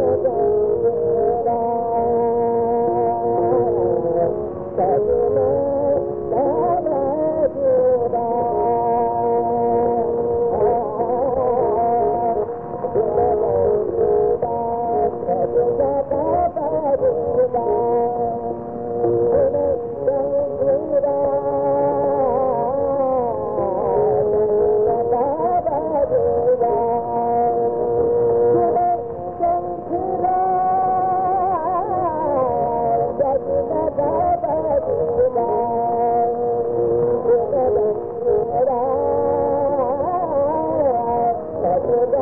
Música